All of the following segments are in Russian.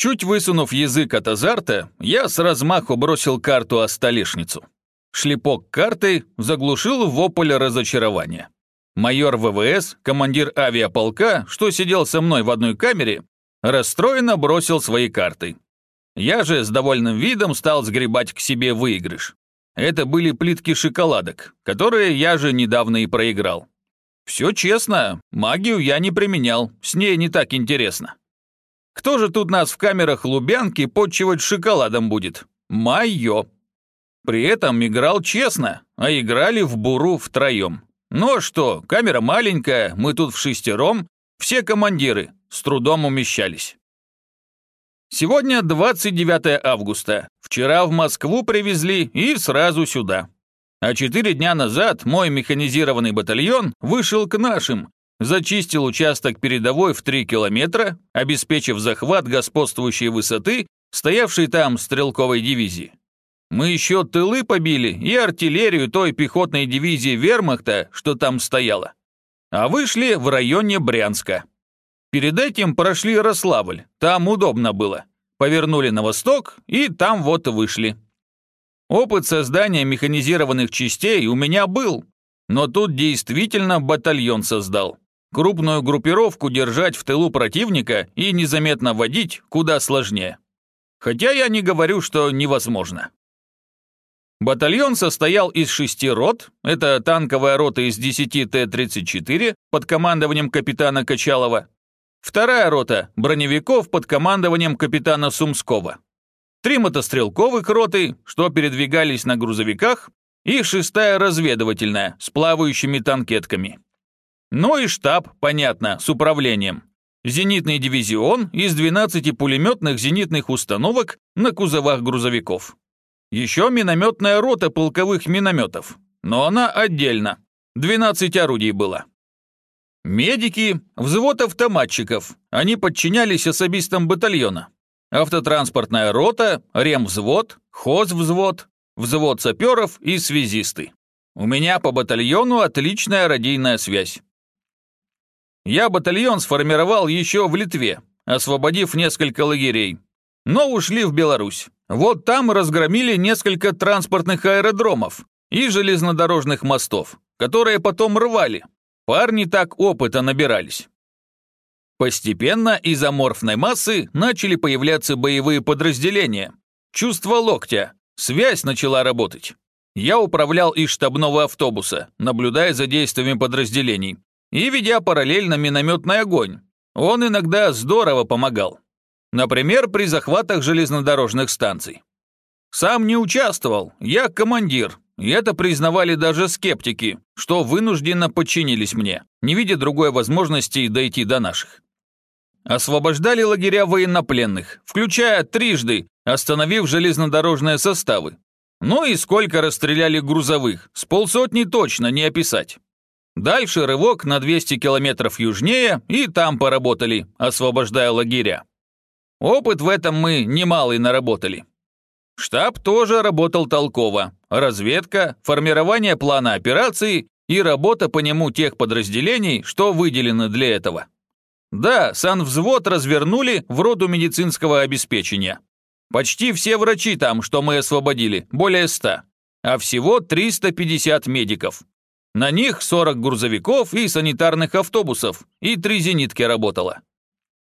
Чуть высунув язык от азарта, я с размаху бросил карту о столешницу. Шлепок карты заглушил вопль разочарования. Майор ВВС, командир авиаполка, что сидел со мной в одной камере, расстроенно бросил свои карты. Я же с довольным видом стал сгребать к себе выигрыш. Это были плитки шоколадок, которые я же недавно и проиграл. Все честно, магию я не применял, с ней не так интересно. Кто же тут нас в камерах Лубянки подчивать шоколадом будет? Майо. При этом играл честно, а играли в буру втроем. Ну а что, камера маленькая, мы тут в шестером, все командиры с трудом умещались. Сегодня 29 августа. Вчера в Москву привезли и сразу сюда. А четыре дня назад мой механизированный батальон вышел к нашим, зачистил участок передовой в 3 километра, обеспечив захват господствующей высоты, стоявшей там стрелковой дивизии. Мы еще тылы побили и артиллерию той пехотной дивизии вермахта, что там стояла. А вышли в районе Брянска. Перед этим прошли Рославль, там удобно было. Повернули на восток и там вот вышли. Опыт создания механизированных частей у меня был, но тут действительно батальон создал. Крупную группировку держать в тылу противника и незаметно водить куда сложнее. Хотя я не говорю, что невозможно. Батальон состоял из шести рот, это танковая рота из 10 Т-34 под командованием капитана Качалова, вторая рота броневиков под командованием капитана Сумского, три мотострелковых роты, что передвигались на грузовиках, и шестая разведывательная с плавающими танкетками. Ну и штаб, понятно, с управлением. Зенитный дивизион из 12 пулеметных зенитных установок на кузовах грузовиков. Еще минометная рота полковых минометов, но она отдельно. 12 орудий было. Медики, взвод автоматчиков, они подчинялись особистам батальона автотранспортная рота, ремвзвод, хозвзвод, взвод саперов и связисты. У меня по батальону отличная радийная связь. Я батальон сформировал еще в Литве, освободив несколько лагерей. Но ушли в Беларусь. Вот там разгромили несколько транспортных аэродромов и железнодорожных мостов, которые потом рвали. Парни так опыта набирались. Постепенно из аморфной массы начали появляться боевые подразделения. Чувство локтя, связь начала работать. Я управлял из штабного автобуса, наблюдая за действиями подразделений и ведя параллельно минометный огонь. Он иногда здорово помогал. Например, при захватах железнодорожных станций. Сам не участвовал, я командир, и это признавали даже скептики, что вынужденно подчинились мне, не видя другой возможности дойти до наших. Освобождали лагеря военнопленных, включая трижды, остановив железнодорожные составы. Ну и сколько расстреляли грузовых, с полсотни точно не описать. Дальше рывок на 200 километров южнее, и там поработали, освобождая лагеря. Опыт в этом мы немалый наработали. Штаб тоже работал толково. Разведка, формирование плана операции и работа по нему тех подразделений, что выделены для этого. Да, санвзвод развернули в роду медицинского обеспечения. Почти все врачи там, что мы освободили, более 100, а всего 350 медиков. На них 40 грузовиков и санитарных автобусов, и три зенитки работало.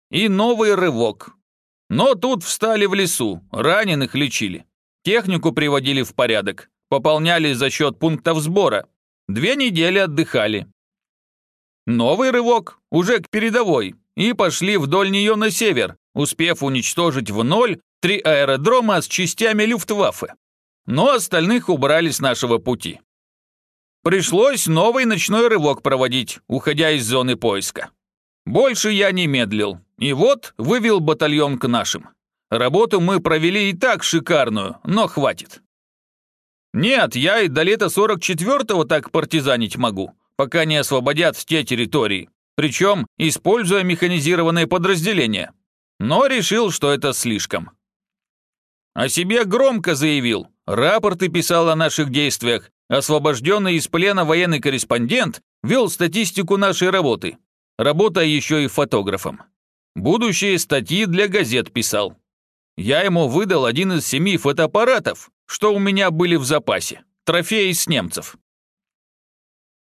И новый рывок. Но тут встали в лесу, раненых лечили. Технику приводили в порядок, пополняли за счет пунктов сбора. Две недели отдыхали, Новый рывок, уже к передовой, и пошли вдоль нее на север, успев уничтожить в ноль три аэродрома с частями Люфтваффе. Но остальных убрали с нашего пути. Пришлось новый ночной рывок проводить, уходя из зоны поиска. Больше я не медлил, и вот вывел батальон к нашим. Работу мы провели и так шикарную, но хватит. Нет, я и до лета 44-го так партизанить могу, пока не освободят те территории, причем используя механизированные подразделения. Но решил, что это слишком. О себе громко заявил, рапорты писал о наших действиях, освобожденный из плена военный корреспондент вел статистику нашей работы, работая еще и фотографом. Будущие статьи для газет писал. Я ему выдал один из семи фотоаппаратов, что у меня были в запасе, трофеи с немцев.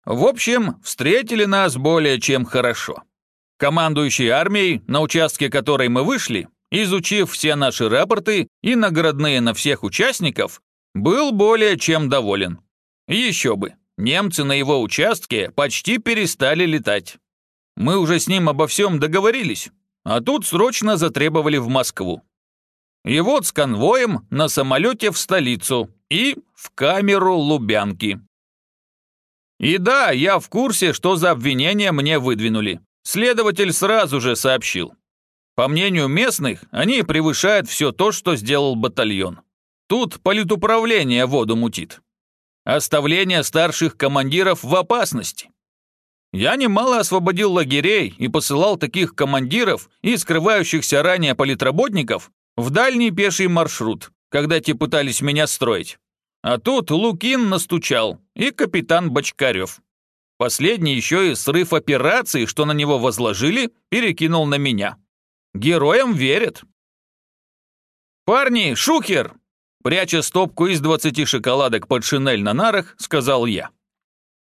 В общем, встретили нас более чем хорошо. Командующий армией, на участке которой мы вышли, изучив все наши рапорты и наградные на всех участников, был более чем доволен. Еще бы, немцы на его участке почти перестали летать. Мы уже с ним обо всем договорились, а тут срочно затребовали в Москву. И вот с конвоем на самолете в столицу и в камеру Лубянки. И да, я в курсе, что за обвинения мне выдвинули. Следователь сразу же сообщил. По мнению местных, они превышают все то, что сделал батальон. Тут политуправление воду мутит. Оставление старших командиров в опасности. Я немало освободил лагерей и посылал таких командиров и скрывающихся ранее политработников в дальний пеший маршрут, когда те пытались меня строить. А тут Лукин настучал и капитан Бочкарев. Последний еще и срыв операции, что на него возложили, перекинул на меня. Героям верят. «Парни, шухер!» Пряча стопку из двадцати шоколадок под шинель на нарах, сказал я.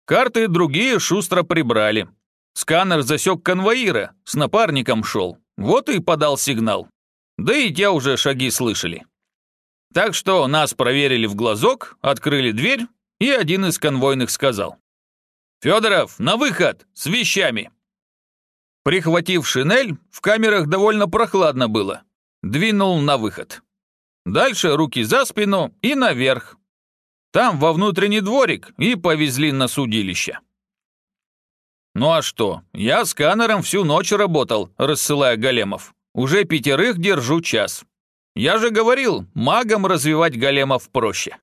Карты другие шустро прибрали. Сканер засек конвоира, с напарником шел. Вот и подал сигнал. Да и те уже шаги слышали. Так что нас проверили в глазок, открыли дверь, и один из конвойных сказал. «Федоров, на выход! С вещами!» Прихватив шинель, в камерах довольно прохладно было. Двинул на выход. Дальше руки за спину и наверх, там во внутренний дворик и повезли на судилище. Ну а что, я сканером всю ночь работал, рассылая големов. Уже пятерых держу час. Я же говорил, магам развивать големов проще.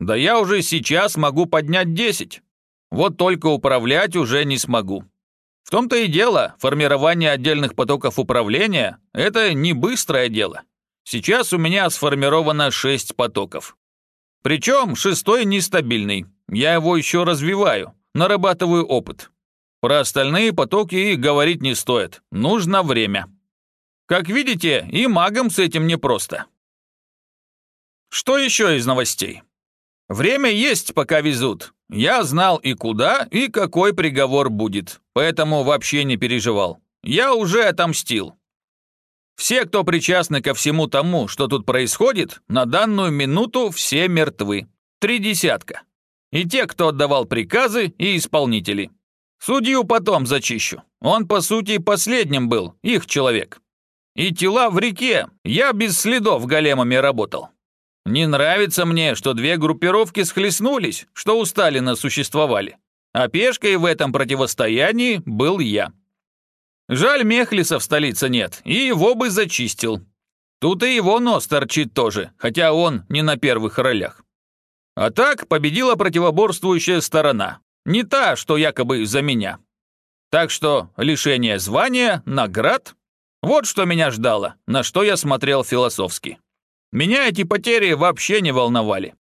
Да я уже сейчас могу поднять десять. Вот только управлять уже не смогу. В том-то и дело, формирование отдельных потоков управления – это не быстрое дело. Сейчас у меня сформировано шесть потоков. Причем шестой нестабильный. Я его еще развиваю, нарабатываю опыт. Про остальные потоки и говорить не стоит. Нужно время. Как видите, и магам с этим непросто. Что еще из новостей? Время есть, пока везут. Я знал и куда, и какой приговор будет, поэтому вообще не переживал. Я уже отомстил. Все, кто причастны ко всему тому, что тут происходит, на данную минуту все мертвы. Три десятка. И те, кто отдавал приказы, и исполнители. Судью потом зачищу. Он, по сути, последним был, их человек. И тела в реке. Я без следов големами работал. Не нравится мне, что две группировки схлестнулись, что у Сталина существовали. А пешкой в этом противостоянии был я. Жаль, Мехлиса в столице нет, и его бы зачистил. Тут и его нос торчит тоже, хотя он не на первых ролях. А так победила противоборствующая сторона, не та, что якобы за меня. Так что лишение звания, наград – вот что меня ждало, на что я смотрел философски. Меня эти потери вообще не волновали.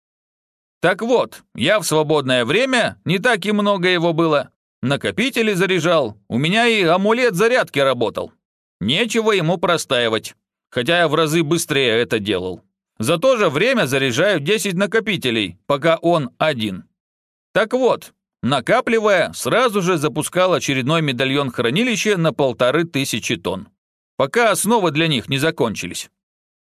Так вот, я в свободное время, не так и много его было, Накопители заряжал, у меня и амулет зарядки работал. Нечего ему простаивать, хотя я в разы быстрее это делал. За то же время заряжаю 10 накопителей, пока он один. Так вот, накапливая, сразу же запускал очередной медальон хранилища на полторы тысячи тонн. Пока основы для них не закончились.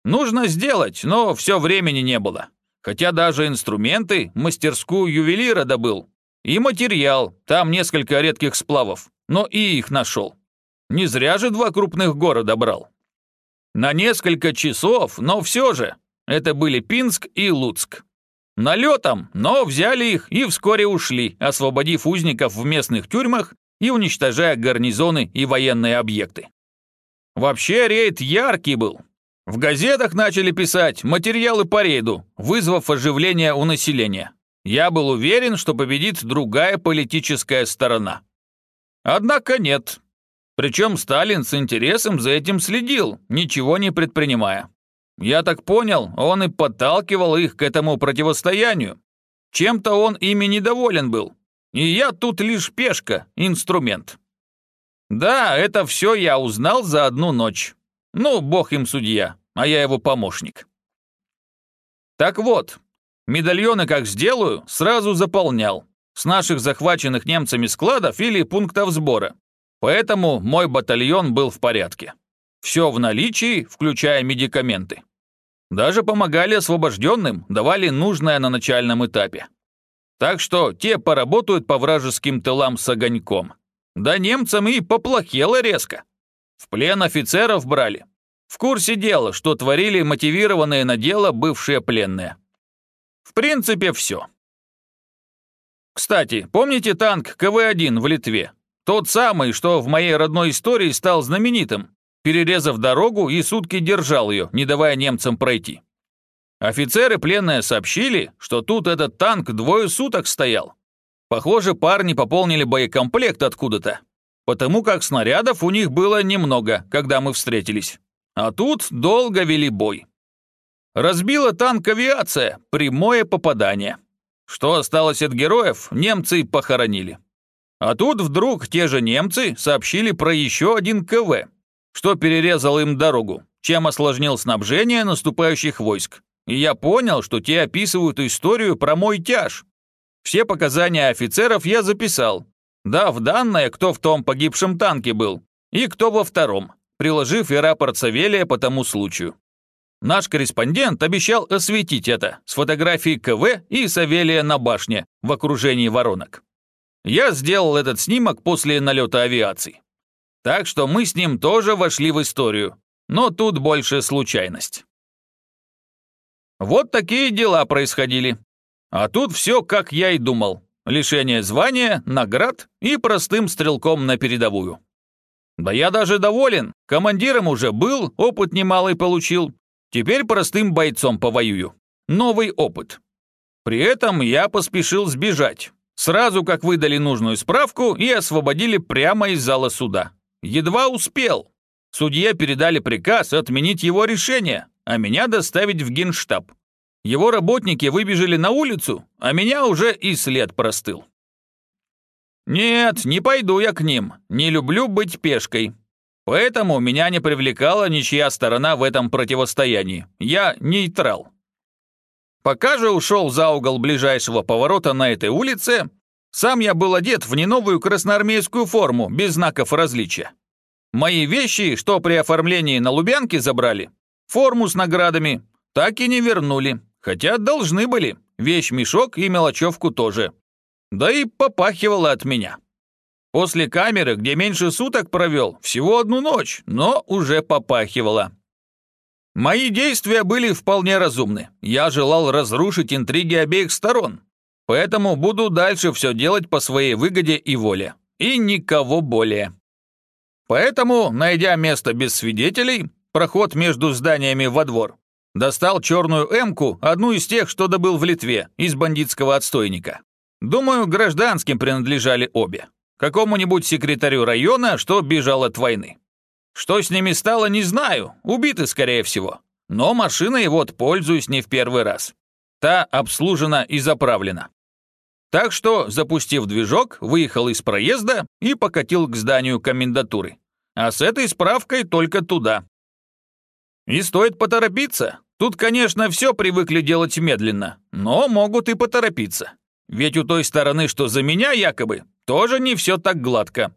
Нужно сделать, но все времени не было. Хотя даже инструменты, мастерскую ювелира добыл, и материал, там несколько редких сплавов, но и их нашел. Не зря же два крупных города брал. На несколько часов, но все же. Это были Пинск и Луцк. Налетом, но взяли их и вскоре ушли, освободив узников в местных тюрьмах и уничтожая гарнизоны и военные объекты. Вообще рейд яркий был. В газетах начали писать материалы по рейду, вызвав оживление у населения. Я был уверен, что победит другая политическая сторона. Однако нет. Причем Сталин с интересом за этим следил, ничего не предпринимая. Я так понял, он и подталкивал их к этому противостоянию. Чем-то он ими недоволен был. И я тут лишь пешка, инструмент. Да, это все я узнал за одну ночь. Ну, бог им судья, а я его помощник. Так вот, медальоны как сделаю, сразу заполнял. С наших захваченных немцами складов или пунктов сбора. Поэтому мой батальон был в порядке. Все в наличии, включая медикаменты. Даже помогали освобожденным, давали нужное на начальном этапе. Так что те поработают по вражеским тылам с огоньком. Да немцам и поплохело резко. В плен офицеров брали. В курсе дела, что творили мотивированные на дело бывшие пленные. В принципе, все. Кстати, помните танк КВ-1 в Литве? Тот самый, что в моей родной истории стал знаменитым, перерезав дорогу и сутки держал ее, не давая немцам пройти. Офицеры пленные сообщили, что тут этот танк двое суток стоял. Похоже, парни пополнили боекомплект откуда-то, потому как снарядов у них было немного, когда мы встретились. А тут долго вели бой. Разбила танк авиация, прямое попадание. Что осталось от героев, немцы похоронили. А тут вдруг те же немцы сообщили про еще один КВ, что перерезал им дорогу, чем осложнил снабжение наступающих войск. И я понял, что те описывают историю про мой тяж. Все показания офицеров я записал, дав данные, кто в том погибшем танке был и кто во втором, приложив и рапорт Савелия по тому случаю. Наш корреспондент обещал осветить это с фотографией КВ и Савелия на башне в окружении воронок. Я сделал этот снимок после налета авиации. Так что мы с ним тоже вошли в историю, но тут больше случайность. Вот такие дела происходили. А тут все, как я и думал. Лишение звания, наград и простым стрелком на передовую. Да я даже доволен. Командиром уже был, опыт немалый получил. Теперь простым бойцом повоюю. Новый опыт. При этом я поспешил сбежать. Сразу как выдали нужную справку и освободили прямо из зала суда. Едва успел. Судье передали приказ отменить его решение, а меня доставить в генштаб. Его работники выбежали на улицу, а меня уже и след простыл. Нет, не пойду я к ним, не люблю быть пешкой. Поэтому меня не привлекала ничья сторона в этом противостоянии. Я нейтрал. Пока же ушел за угол ближайшего поворота на этой улице, сам я был одет в неновую красноармейскую форму, без знаков различия. Мои вещи, что при оформлении на Лубянке забрали, форму с наградами, так и не вернули, хотя должны были, вещь-мешок и мелочевку тоже. Да и попахивало от меня. После камеры, где меньше суток провел, всего одну ночь, но уже попахивало. Мои действия были вполне разумны. Я желал разрушить интриги обеих сторон. Поэтому буду дальше все делать по своей выгоде и воле. И никого более. Поэтому, найдя место без свидетелей, проход между зданиями во двор, достал черную эмку, одну из тех, что добыл в Литве, из бандитского отстойника. Думаю, гражданским принадлежали обе. Какому-нибудь секретарю района, что бежал от войны. Что с ними стало, не знаю, убиты, скорее всего. Но машиной вот пользуюсь не в первый раз. Та обслужена и заправлена. Так что, запустив движок, выехал из проезда и покатил к зданию комендатуры. А с этой справкой только туда. И стоит поторопиться. Тут, конечно, все привыкли делать медленно, но могут и поторопиться. Ведь у той стороны, что за меня якобы, тоже не все так гладко.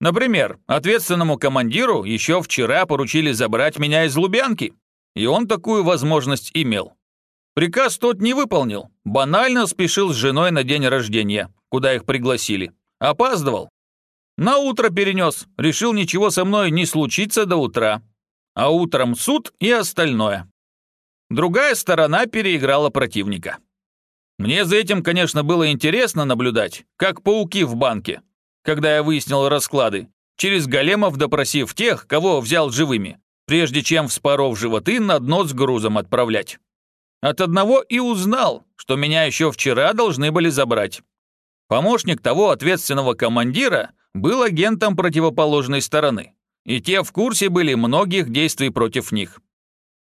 Например, ответственному командиру еще вчера поручили забрать меня из Лубянки, и он такую возможность имел. Приказ тот не выполнил, банально спешил с женой на день рождения, куда их пригласили. Опаздывал. На утро перенес, решил ничего со мной не случится до утра. А утром суд и остальное. Другая сторона переиграла противника. Мне за этим, конечно, было интересно наблюдать, как пауки в банке, когда я выяснил расклады, через големов допросив тех, кого взял живыми, прежде чем, вспоров животы, на дно с грузом отправлять. От одного и узнал, что меня еще вчера должны были забрать. Помощник того ответственного командира был агентом противоположной стороны, и те в курсе были многих действий против них.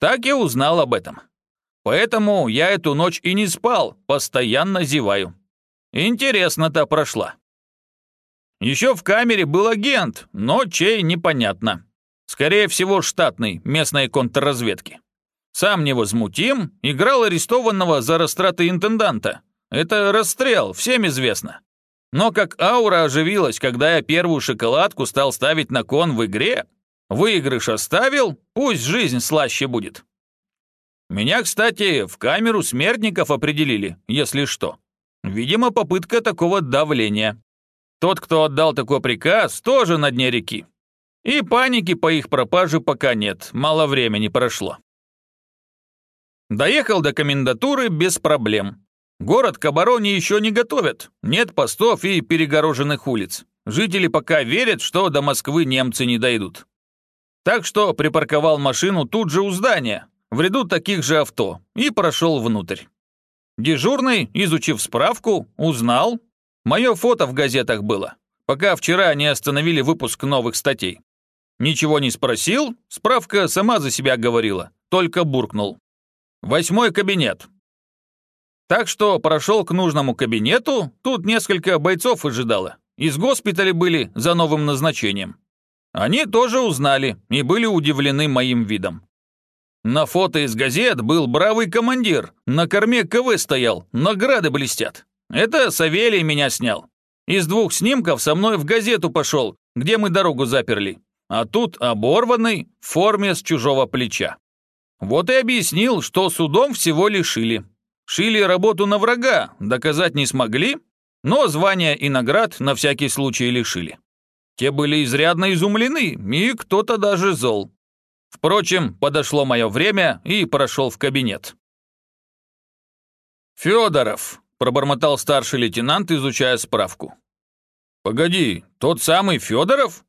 Так я узнал об этом. Поэтому я эту ночь и не спал, постоянно зеваю. Интересно-то прошла. Еще в камере был агент, но чей непонятно. Скорее всего, штатный, местной контрразведки. Сам невозмутим, играл арестованного за растраты интенданта. Это расстрел, всем известно. Но как аура оживилась, когда я первую шоколадку стал ставить на кон в игре, выигрыш оставил, пусть жизнь слаще будет. Меня, кстати, в камеру смертников определили, если что. Видимо, попытка такого давления. Тот, кто отдал такой приказ, тоже на дне реки. И паники по их пропаже пока нет, мало времени прошло. Доехал до комендатуры без проблем. Город к обороне еще не готовят, нет постов и перегороженных улиц. Жители пока верят, что до Москвы немцы не дойдут. Так что припарковал машину тут же у здания, в ряду таких же авто, и прошел внутрь. Дежурный, изучив справку, узнал. Мое фото в газетах было, пока вчера не остановили выпуск новых статей. Ничего не спросил, справка сама за себя говорила, только буркнул. Восьмой кабинет. Так что прошел к нужному кабинету, тут несколько бойцов ожидало. Из госпиталя были за новым назначением. Они тоже узнали и были удивлены моим видом. На фото из газет был бравый командир, на корме КВ стоял, награды блестят. Это Савелий меня снял. Из двух снимков со мной в газету пошел, где мы дорогу заперли а тут оборванный в форме с чужого плеча. Вот и объяснил, что судом всего лишили. Шили работу на врага, доказать не смогли, но звания и наград на всякий случай лишили. Те были изрядно изумлены, и кто-то даже зол. Впрочем, подошло мое время, и прошел в кабинет. «Федоров», — пробормотал старший лейтенант, изучая справку. «Погоди, тот самый Федоров?»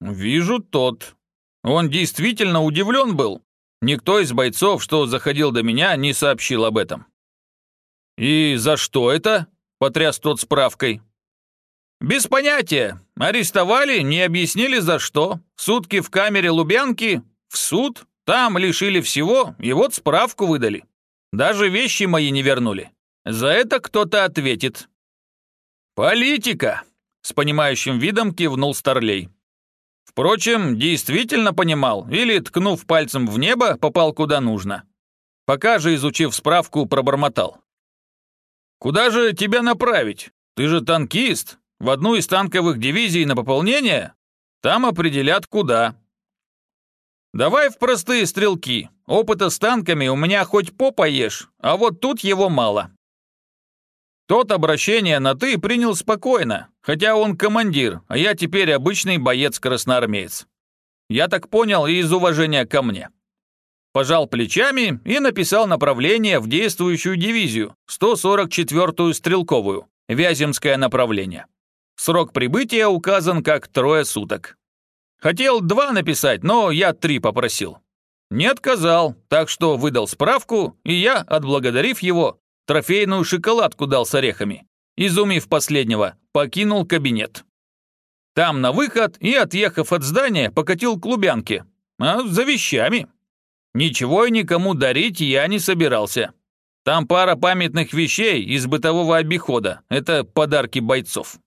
«Вижу тот. Он действительно удивлен был. Никто из бойцов, что заходил до меня, не сообщил об этом». «И за что это?» – потряс тот справкой. «Без понятия. Арестовали, не объяснили за что. Сутки в камере Лубянки, в суд, там лишили всего, и вот справку выдали. Даже вещи мои не вернули. За это кто-то ответит». «Политика!» – с понимающим видом кивнул Старлей. Впрочем, действительно понимал, или, ткнув пальцем в небо, попал куда нужно. Пока же, изучив справку, пробормотал. «Куда же тебя направить? Ты же танкист. В одну из танковых дивизий на пополнение? Там определят куда». «Давай в простые стрелки. Опыта с танками у меня хоть попа ешь, а вот тут его мало. Тот обращение на «ты» принял спокойно, хотя он командир, а я теперь обычный боец-красноармеец. Я так понял и из уважения ко мне. Пожал плечами и написал направление в действующую дивизию, 144-ю стрелковую, Вяземское направление. Срок прибытия указан как трое суток. Хотел два написать, но я три попросил. Не отказал, так что выдал справку, и я, отблагодарив его, Трофейную шоколадку дал с орехами. Изумив последнего, покинул кабинет. Там на выход и, отъехав от здания, покатил к Лубянке. А за вещами. Ничего и никому дарить я не собирался. Там пара памятных вещей из бытового обихода. Это подарки бойцов.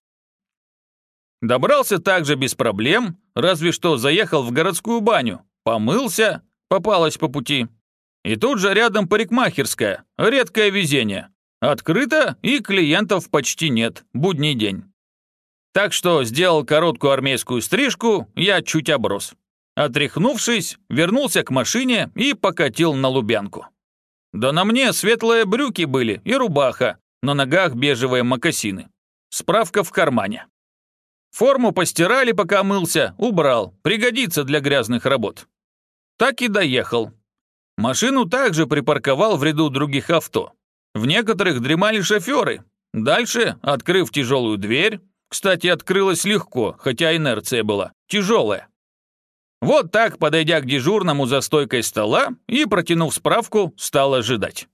Добрался также без проблем, разве что заехал в городскую баню, помылся, попалась по пути, и тут же рядом парикмахерская, редкое везение. Открыто и клиентов почти нет, будний день. Так что сделал короткую армейскую стрижку, я чуть оброс. Отряхнувшись, вернулся к машине и покатил на Лубянку. Да на мне светлые брюки были и рубаха, на ногах бежевые мокасины. Справка в кармане. Форму постирали, пока мылся, убрал, пригодится для грязных работ. Так и доехал, Машину также припарковал в ряду других авто. В некоторых дремали шоферы. Дальше, открыв тяжелую дверь, кстати, открылась легко, хотя инерция была тяжелая. Вот так, подойдя к дежурному за стойкой стола и протянув справку, стал ожидать.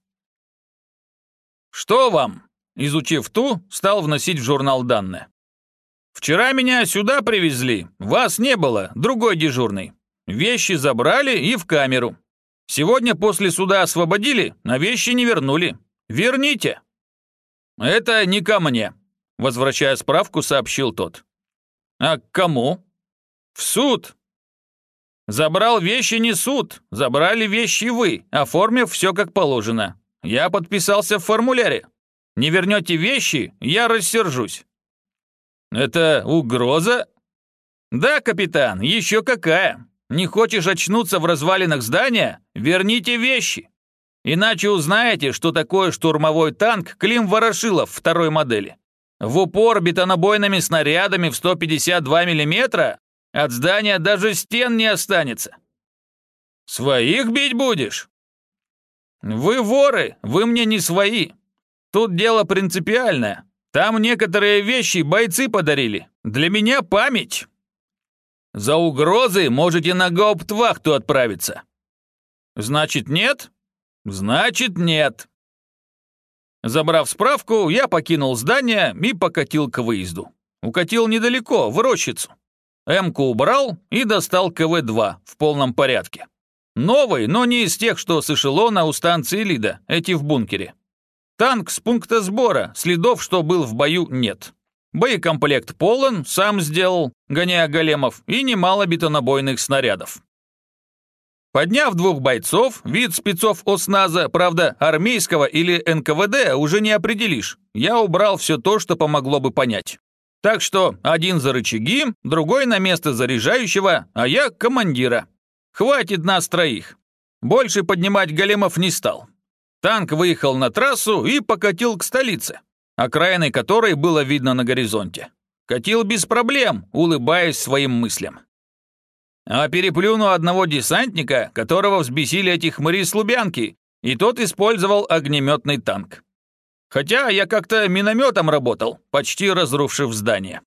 «Что вам?» Изучив ту, стал вносить в журнал данные. «Вчера меня сюда привезли, вас не было, другой дежурный. Вещи забрали и в камеру. Сегодня после суда освободили, а вещи не вернули. Верните!» «Это не ко мне», — возвращая справку, сообщил тот. А к кому? В суд. Забрал вещи не суд, забрали вещи вы, оформив все как положено. Я подписался в формуляре. Не вернете вещи, я рассержусь. Это угроза? Да, капитан, еще какая. Не хочешь очнуться в развалинах здания? Верните вещи. Иначе узнаете, что такое штурмовой танк Клим Ворошилов второй модели. В упор бетонобойными снарядами в 152 мм от здания даже стен не останется. Своих бить будешь? Вы воры, вы мне не свои. Тут дело принципиальное. Там некоторые вещи бойцы подарили. Для меня память. За угрозы можете на гауптвахту отправиться. Значит, нет? Значит, нет. Забрав справку, я покинул здание и покатил к выезду. Укатил недалеко, в рощицу. Эмку убрал и достал КВ-2 в полном порядке. Новый, но не из тех, что с эшелона у станции Лида, эти в бункере. Танк с пункта сбора, следов, что был в бою, нет. Боекомплект полон, сам сделал, гоняя големов, и немало бетонобойных снарядов. Подняв двух бойцов, вид спецов ОСНАЗа, правда, армейского или НКВД уже не определишь, я убрал все то, что помогло бы понять. Так что один за рычаги, другой на место заряжающего, а я командира. Хватит нас троих. Больше поднимать големов не стал. Танк выехал на трассу и покатил к столице окраины которой было видно на горизонте. Катил без проблем, улыбаясь своим мыслям. А переплюну одного десантника, которого взбесили эти хмыри с Лубянки, и тот использовал огнеметный танк. Хотя я как-то минометом работал, почти разрушив здание.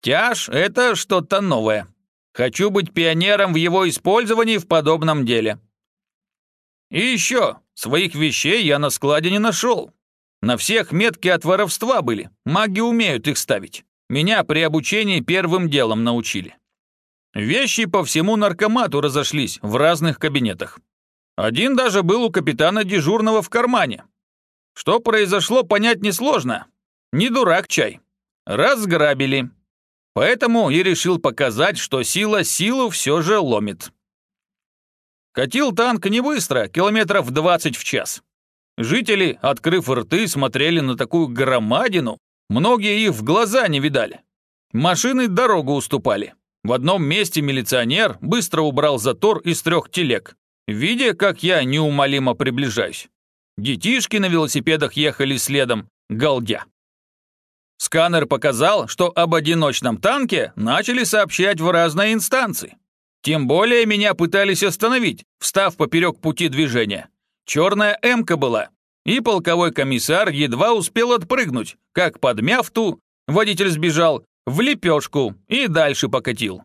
Тяж — это что-то новое. Хочу быть пионером в его использовании в подобном деле. И еще, своих вещей я на складе не нашел. На всех метки от воровства были, маги умеют их ставить. Меня при обучении первым делом научили. Вещи по всему наркомату разошлись в разных кабинетах. Один даже был у капитана дежурного в кармане. Что произошло, понять несложно. Не дурак чай. Разграбили. Поэтому и решил показать, что сила силу все же ломит. Катил танк не быстро, километров 20 в час. Жители, открыв рты, смотрели на такую громадину. Многие их в глаза не видали. Машины дорогу уступали. В одном месте милиционер быстро убрал затор из трех телег, видя, как я неумолимо приближаюсь. Детишки на велосипедах ехали следом, галдя. Сканер показал, что об одиночном танке начали сообщать в разные инстанции. Тем более меня пытались остановить, встав поперек пути движения. Черная «Эмка» была, и полковой комиссар едва успел отпрыгнуть, как, подмяв ту, водитель сбежал в лепешку и дальше покатил.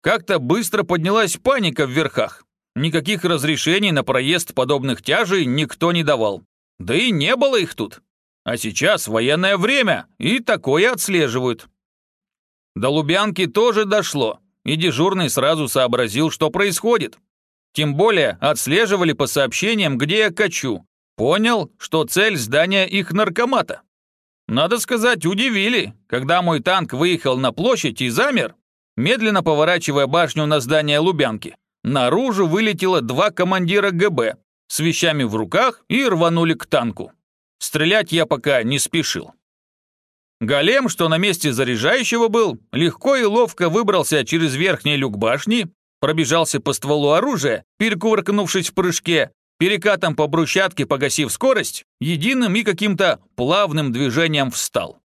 Как-то быстро поднялась паника в верхах. Никаких разрешений на проезд подобных тяжей никто не давал. Да и не было их тут. А сейчас военное время, и такое отслеживают. До Лубянки тоже дошло, и дежурный сразу сообразил, что происходит. Тем более отслеживали по сообщениям, где я качу. Понял, что цель здания их наркомата. Надо сказать, удивили, когда мой танк выехал на площадь и замер, медленно поворачивая башню на здание Лубянки. Наружу вылетело два командира ГБ с вещами в руках и рванули к танку. Стрелять я пока не спешил. Голем, что на месте заряжающего был, легко и ловко выбрался через верхний люк башни пробежался по стволу оружия, перекувыркнувшись в прыжке, перекатом по брусчатке погасив скорость, единым и каким-то плавным движением встал.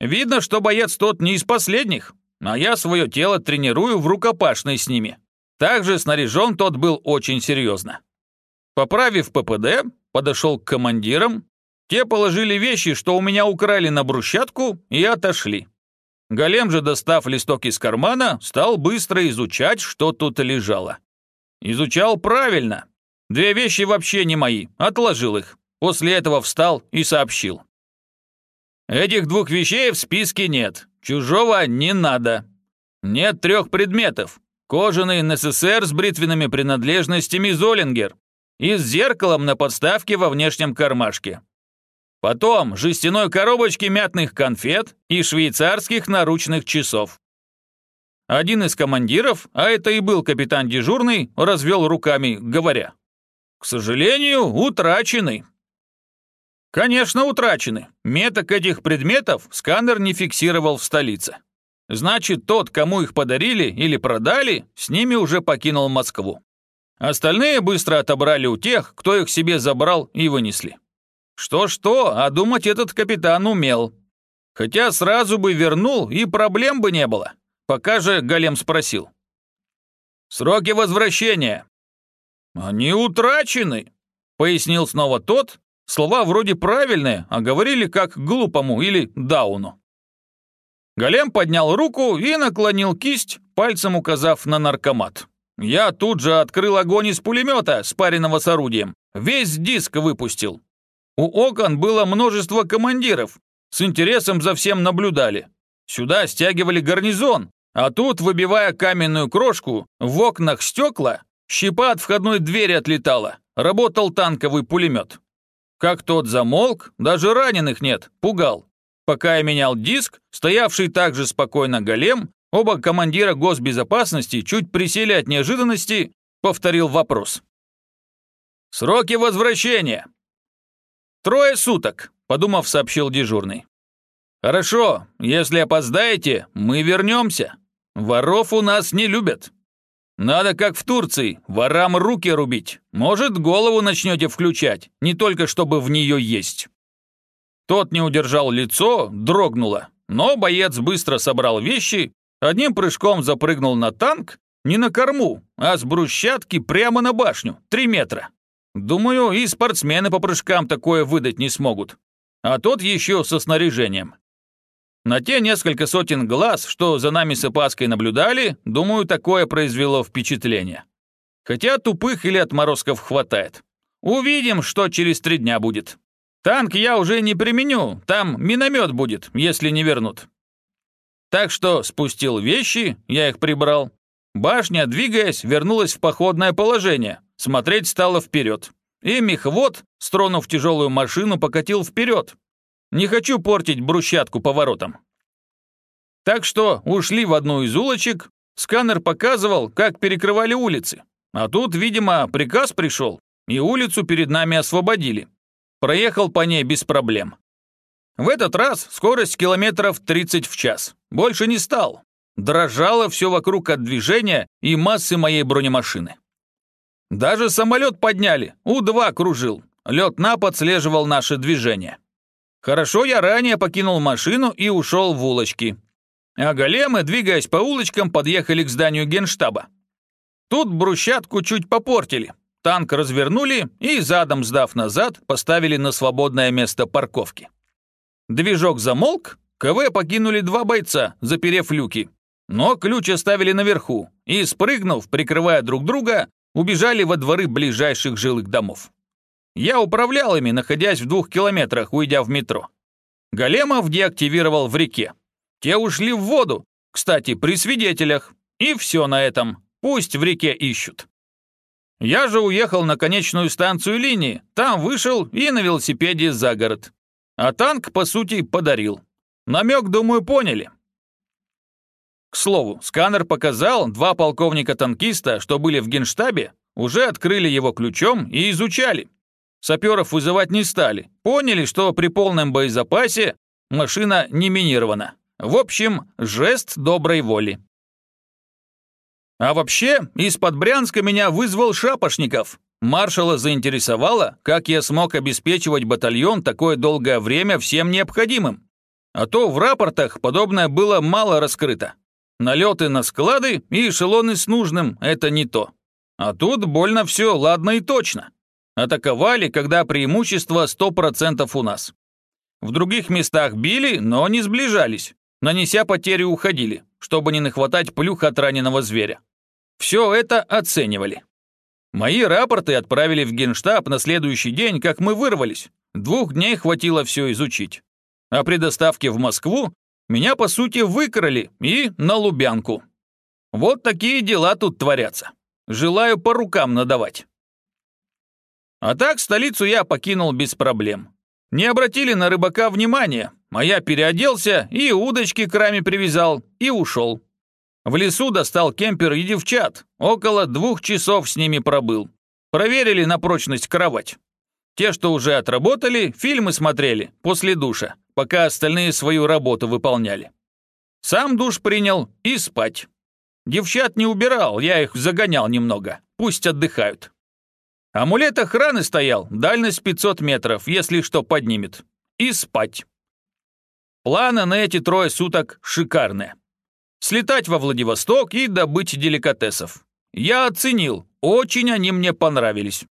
Видно, что боец тот не из последних, а я свое тело тренирую в рукопашной с ними. Также снаряжен тот был очень серьезно. Поправив ППД, подошел к командирам, те положили вещи, что у меня украли на брусчатку, и отошли. Голем же, достав листок из кармана, стал быстро изучать, что тут лежало. Изучал правильно. Две вещи вообще не мои, отложил их. После этого встал и сообщил. Этих двух вещей в списке нет, чужого не надо. Нет трех предметов. Кожаный НССР с бритвенными принадлежностями Золингер и с зеркалом на подставке во внешнем кармашке. Потом жестяной коробочки мятных конфет и швейцарских наручных часов. Один из командиров, а это и был капитан дежурный, развел руками, говоря, «К сожалению, утрачены». Конечно, утрачены. Меток этих предметов сканер не фиксировал в столице. Значит, тот, кому их подарили или продали, с ними уже покинул Москву. Остальные быстро отобрали у тех, кто их себе забрал и вынесли. Что-что, а думать этот капитан умел. Хотя сразу бы вернул, и проблем бы не было. Пока же Голем спросил. «Сроки возвращения». «Они утрачены», — пояснил снова тот. Слова вроде правильные, а говорили как глупому или дауну. Голем поднял руку и наклонил кисть, пальцем указав на наркомат. Я тут же открыл огонь из пулемета, спаренного с орудием. Весь диск выпустил. У окон было множество командиров. С интересом за всем наблюдали. Сюда стягивали гарнизон, а тут, выбивая каменную крошку, в окнах стекла, щепа от входной двери отлетала. Работал танковый пулемет. Как тот замолк, даже раненых нет, пугал. Пока я менял диск, стоявший также спокойно голем, оба командира госбезопасности чуть присели от неожиданности, повторил вопрос. «Сроки возвращения!» «Трое суток», — подумав, сообщил дежурный. «Хорошо, если опоздаете, мы вернемся. Воров у нас не любят. Надо, как в Турции, ворам руки рубить. Может, голову начнете включать, не только чтобы в нее есть». Тот не удержал лицо, дрогнуло, но боец быстро собрал вещи, одним прыжком запрыгнул на танк, не на корму, а с брусчатки прямо на башню, три метра. Думаю, и спортсмены по прыжкам такое выдать не смогут. А тот еще со снаряжением. На те несколько сотен глаз, что за нами с опаской наблюдали, думаю, такое произвело впечатление. Хотя тупых или отморозков хватает. Увидим, что через три дня будет. Танк я уже не применю, там миномет будет, если не вернут. Так что спустил вещи, я их прибрал. Башня, двигаясь, вернулась в походное положение, смотреть стало вперед. И мехвод, стронув тяжелую машину, покатил вперед, не хочу портить брусчатку поворотом. Так что ушли в одну из улочек, сканер показывал, как перекрывали улицы. А тут, видимо, приказ пришел, и улицу перед нами освободили. Проехал по ней без проблем. В этот раз скорость километров 30 в час. Больше не стал. Дрожало все вокруг от движения и массы моей бронемашины. Даже самолет подняли, У-2 кружил. Лед на подслеживал наше движение. Хорошо, я ранее покинул машину и ушел в улочки. А големы, двигаясь по улочкам, подъехали к зданию генштаба. Тут брусчатку чуть попортили. Танк развернули и, задом сдав назад, поставили на свободное место парковки. Движок замолк, КВ покинули два бойца, заперев люки. Но ключ оставили наверху и, спрыгнув, прикрывая друг друга, убежали во дворы ближайших жилых домов. Я управлял ими, находясь в двух километрах, уйдя в метро. Големов деактивировал в реке. Те ушли в воду, кстати, при свидетелях. И все на этом. Пусть в реке ищут. Я же уехал на конечную станцию линии, там вышел и на велосипеде за город. А танк, по сути, подарил. Намек, думаю, поняли. К слову, сканер показал, два полковника-танкиста, что были в генштабе, уже открыли его ключом и изучали. Саперов вызывать не стали. Поняли, что при полном боезапасе машина не минирована. В общем, жест доброй воли. А вообще, из-под Брянска меня вызвал Шапошников. Маршала заинтересовало, как я смог обеспечивать батальон такое долгое время всем необходимым. А то в рапортах подобное было мало раскрыто. Налеты на склады и эшелоны с нужным – это не то. А тут больно все ладно и точно. Атаковали, когда преимущество 100% у нас. В других местах били, но не сближались. Нанеся потери, уходили, чтобы не нахватать плюх от раненого зверя. Все это оценивали. Мои рапорты отправили в генштаб на следующий день, как мы вырвались. Двух дней хватило все изучить. А при доставке в Москву меня, по сути, выкрали и на Лубянку. Вот такие дела тут творятся. Желаю по рукам надавать. А так столицу я покинул без проблем. Не обратили на рыбака внимания, а я переоделся и удочки к раме привязал и ушел. В лесу достал кемпер и девчат, около двух часов с ними пробыл. Проверили на прочность кровать. Те, что уже отработали, фильмы смотрели после душа, пока остальные свою работу выполняли. Сам душ принял и спать. Девчат не убирал, я их загонял немного, пусть отдыхают. Амулет охраны стоял, дальность 500 метров, если что поднимет. И спать. Планы на эти трое суток шикарные. Слетать во Владивосток и добыть деликатесов. Я оценил, очень они мне понравились.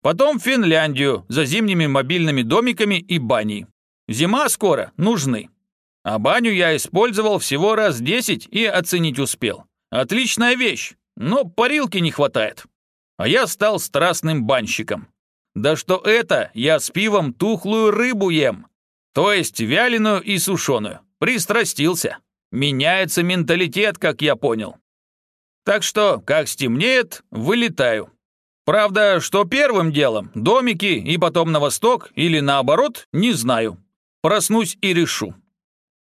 Потом Финляндию за зимними мобильными домиками и баней. Зима скоро, нужны. А баню я использовал всего раз 10 и оценить успел. Отличная вещь, но парилки не хватает. А я стал страстным банщиком. Да что это, я с пивом тухлую рыбу ем. То есть вяленую и сушеную. Пристрастился. Меняется менталитет, как я понял. Так что, как стемнеет, вылетаю. Правда, что первым делом, домики и потом на восток или наоборот, не знаю. Проснусь и решу.